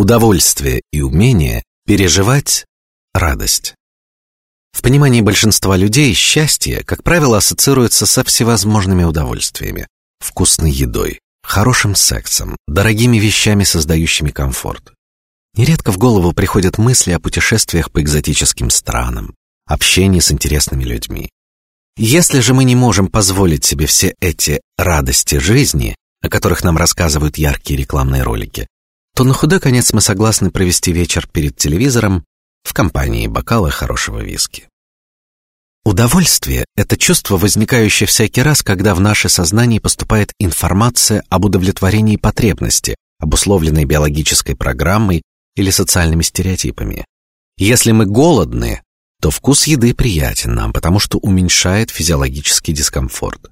Удовольствие и умение переживать радость. В понимании большинства людей счастье, как правило, ассоциируется со всевозможными удовольствиями: вкусной едой, хорошим сексом, дорогими вещами, создающими комфорт. Нередко в голову приходят мысли о путешествиях по экзотическим странам, общении с интересными людьми. Если же мы не можем позволить себе все эти радости жизни, о которых нам рассказывают яркие рекламные ролики, то на худой конец мы согласны провести вечер перед телевизором в компании бокала хорошего виски. Удовольствие – это чувство, возникающее всякий раз, когда в наше сознание поступает информация об удовлетворении потребности, обусловленной биологической программой или социальными стереотипами. Если мы голодны, то вкус еды приятен нам, потому что уменьшает физиологический дискомфорт.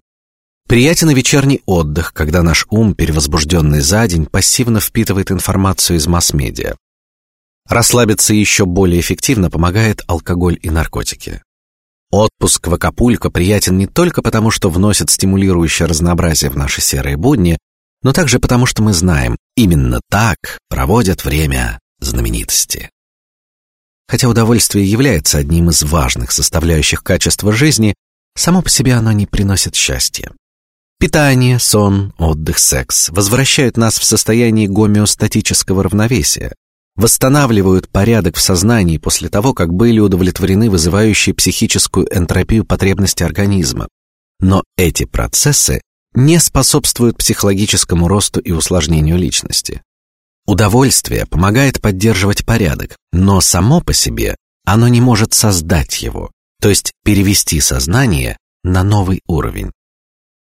Приятен вечерний отдых, когда наш ум, перевозбужденный за день, пассивно впитывает информацию из масс-медиа. Расслабиться еще более эффективно помогает алкоголь и наркотики. Отпуск в Акапулько приятен не только потому, что вносит стимулирующее разнообразие в наши серые будни, но также потому, что мы знаем, именно так проводят время знаменитости. Хотя удовольствие является одним из важных составляющих качества жизни, само по себе оно не приносит счастья. Питание, сон, отдых, секс возвращают нас в состояние гомеостатического равновесия, восстанавливают порядок в сознании после того, как были удовлетворены вызывающие психическую энтропию потребности организма. Но эти процессы не способствуют психологическому росту и усложнению личности. Удовольствие помогает поддерживать порядок, но само по себе оно не может создать его, то есть перевести сознание на новый уровень.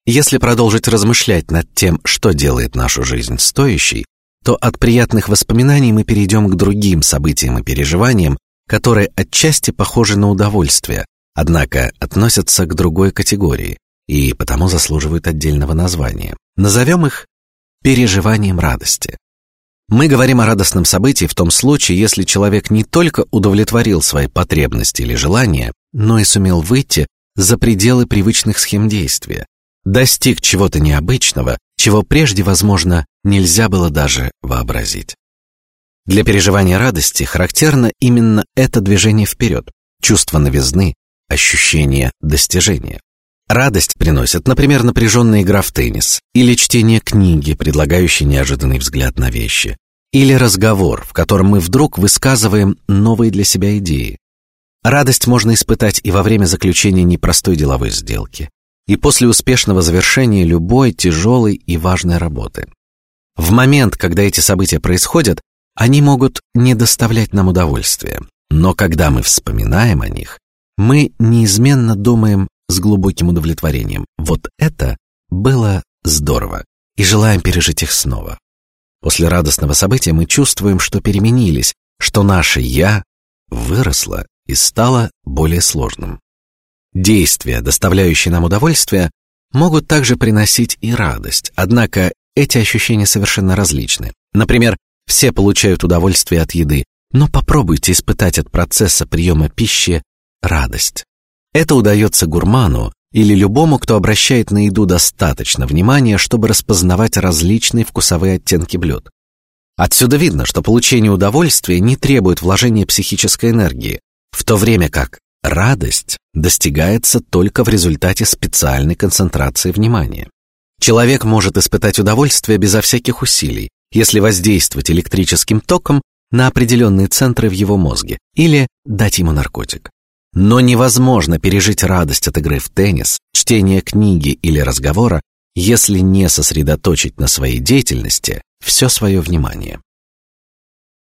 Если продолжить размышлять над тем, что делает нашу жизнь стоящей, то от приятных воспоминаний мы перейдем к другим событиям и переживаниям, которые отчасти похожи на удовольствие, однако относятся к другой категории и потому заслуживают отдельного названия. Назовем их переживанием радости. Мы говорим о радостном событии в том случае, если человек не только удовлетворил свои потребности или желания, но и сумел выйти за пределы привычных схем действия, достиг чего-то необычного, чего прежде, возможно, нельзя было даже вообразить. Для переживания радости характерно именно это движение вперед, чувство новизны, ощущение достижения. Радость приносит, например, напряженная игра в теннис или чтение книги, предлагающей неожиданный взгляд на вещи, или разговор, в котором мы вдруг высказываем новые для себя идеи. Радость можно испытать и во время заключения непростой деловой сделки, и после успешного завершения любой тяжелой и важной работы. В момент, когда эти события происходят, они могут не доставлять нам удовольствия, но когда мы вспоминаем о них, мы неизменно думаем с глубоким удовлетворением: вот это было здорово, и желаем пережить их снова. После радостного события мы чувствуем, что переменились, что наше я выросло и стало более сложным. Действия, доставляющие нам удовольствие, могут также приносить и радость, однако эти ощущения совершенно различны. Например, все получают удовольствие от еды, но попробуйте испытать от процесса приема пищи радость. Это удается гурману или любому, кто обращает на еду достаточно внимания, чтобы распознавать различные вкусовые оттенки блюд. Отсюда видно, что получение удовольствия не требует вложения психической энергии, в то время как радость достигается только в результате специальной концентрации внимания. Человек может испытать удовольствие безо всяких усилий, если воздействовать электрическим током на определенные центры в его мозге или дать ему наркотик. Но невозможно пережить радость от игры в теннис, чтения книги или разговора, если не сосредоточить на своей деятельности все свое внимание.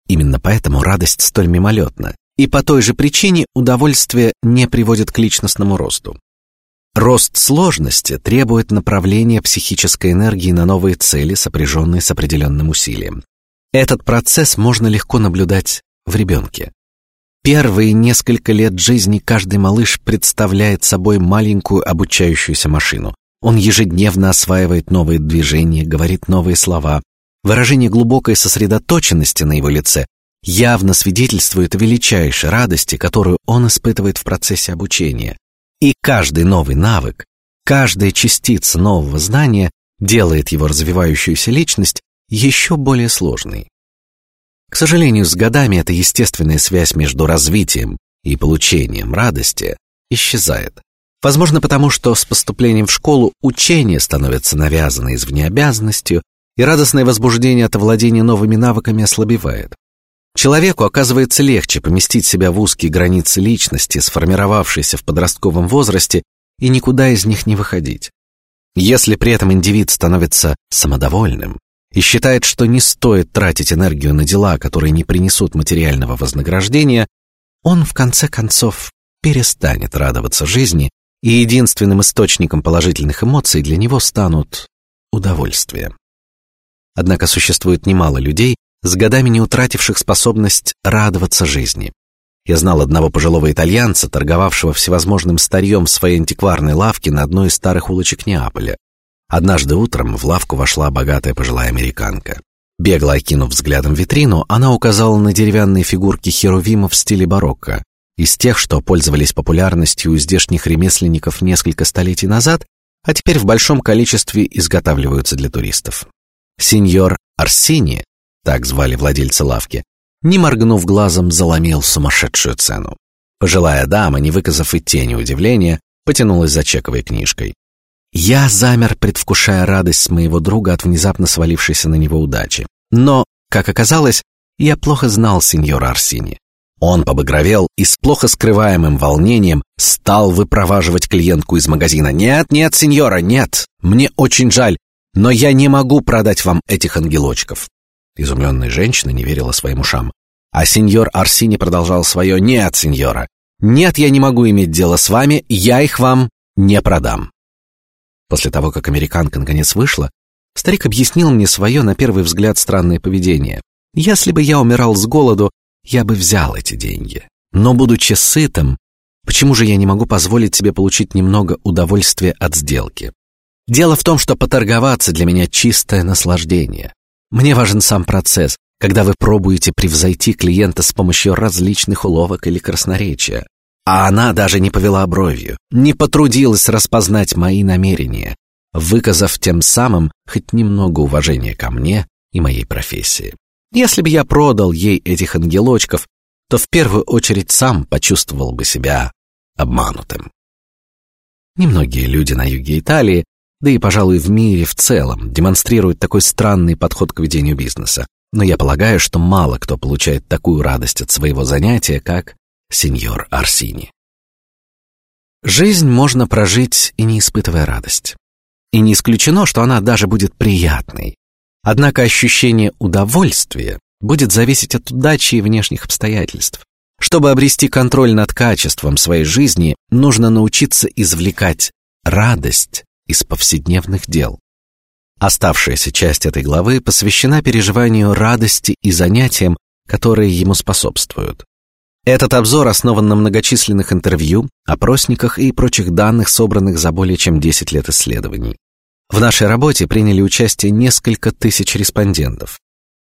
Именно поэтому радость столь мимолетна, и по той же причине удовольствие не приводит к личностному росту. Рост сложности требует направления психической энергии на новые цели, сопряженные с определенным усилием. Этот процесс можно легко наблюдать в ребенке. Первые несколько лет жизни каждый малыш представляет собой маленькую обучающуюся машину. Он ежедневно осваивает новые движения, говорит новые слова. Выражение глубокой сосредоточенности на его лице явно свидетельствует о величайшей радости, которую он испытывает в процессе обучения. И каждый новый навык, каждая частица нового знания делает его развивающуюся личность еще более сложной. К сожалению, с годами эта естественная связь между развитием и получением радости исчезает. Возможно, потому что с поступлением в школу учение становится навязанной извне обязанностью, и радостное возбуждение от овладения новыми навыками ослабевает. Человеку оказывается легче поместить себя в узкие границы личности, сформировавшейся в подростковом возрасте, и никуда из них не выходить. Если при этом индивид становится самодовольным и считает, что не стоит тратить энергию на дела, которые не принесут материального вознаграждения, он в конце концов перестанет радоваться жизни, и единственным источником положительных эмоций для него станут удовольствия. Однако существует немало людей, с годами не утративших способность радоваться жизни. Я знал одного пожилого итальянца, торговавшего всевозможным старьем в своей антикварной лавке на одной из старых улочек Неаполя. Однажды утром в лавку вошла богатая пожилая американка. Бегло окинув взглядом витрину, она указала на деревянные фигурки херувимов в стиле барокко, из тех, что пользовались популярностью у здешних ремесленников несколько столетий назад, а теперь в большом количестве изготавливаются для туристов. Сеньор Арсини, так звали владельца лавки, не моргнув глазом, заломил сумасшедшую цену. Пожилая дама, не выказав и тени удивления, потянулась за чековой книжкой. Я замер, предвкушая радость моего друга от внезапно свалившейся на него удачи. Но, как оказалось, я плохо знал сеньора Арсини. Он побагровел и с плохо скрываемым волнением стал выпроваживать клиентку из магазина. Нет, нет, сеньора, нет. Мне очень жаль, но я не могу продать вам этих ангелочков. Изумленная женщина не верила своим ушам, а сеньор Арсини продолжал свое: "Нет, сеньора, нет, я не могу иметь дело с вами, я их вам не продам". После того, как американка наконец вышла, старик объяснил мне свое на первый взгляд странное поведение. Если бы я умирал с голоду, я бы взял эти деньги. Но будучи сытым, почему же я не могу позволить себе получить немного удовольствия от сделки? Дело в том, что поторговаться для меня чистое наслаждение. Мне важен сам процесс, когда вы пробуете превзойти клиента с помощью различных уловок или красноречия. А она даже не повела бровью, не потрудилась распознать мои намерения, выказав тем самым хоть немного уважения ко мне и моей профессии. Если бы я продал ей этих ангелочков, то в первую очередь сам почувствовал бы себя обманутым. Немногие люди на юге Италии, да и, пожалуй, в мире в целом, демонстрируют такой странный подход к ведению бизнеса. Но я полагаю, что мало кто получает такую радость от своего занятия, как сеньор Арсини. Жизнь можно прожить и не испытывая радость. И не исключено, что она даже будет приятной. Однако ощущение удовольствия будет зависеть от удачи и внешних обстоятельств. Чтобы обрести контроль над качеством своей жизни, нужно научиться извлекать радость из повседневных дел. Оставшаяся часть этой главы посвящена переживанию радости и занятиям, которые ему способствуют. Этот обзор основан на многочисленных интервью, опросниках и прочих данных, собранных за более чем 10 лет исследований. В нашей работе приняли участие несколько тысяч респондентов.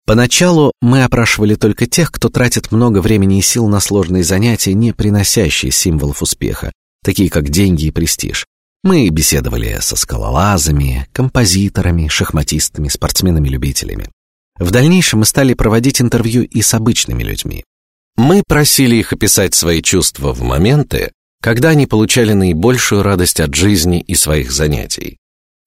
Поначалу мы опрашивали только тех, кто тратит много времени и сил на сложные занятия, не приносящие символов успеха, такие как деньги и престиж. Мы беседовали со скалолазами, композиторами, шахматистами, спортсменами-любителями. В дальнейшем мы стали проводить интервью и с обычными людьми. Мы просили их описать свои чувства в моменты, когда они получали наибольшую радость от жизни и своих занятий.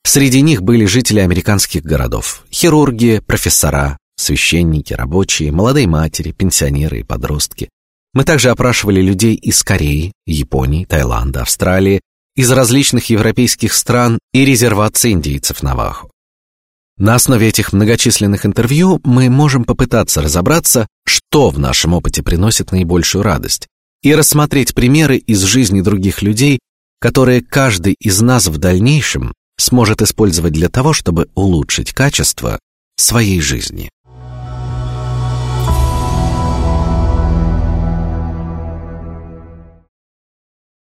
Среди них были жители американских городов: хирурги, профессора, священники, рабочие, молодые матери, пенсионеры и подростки. Мы также опрашивали людей из Кореи, Японии, Таиланда, Австралии, из различных европейских стран и резерваций индейцев Навахо. На основе этих многочисленных интервью мы можем попытаться разобраться, что в нашем опыте приносит наибольшую радость, и рассмотреть примеры из жизни других людей, которые каждый из нас в дальнейшем сможет использовать для того, чтобы улучшить качество своей жизни.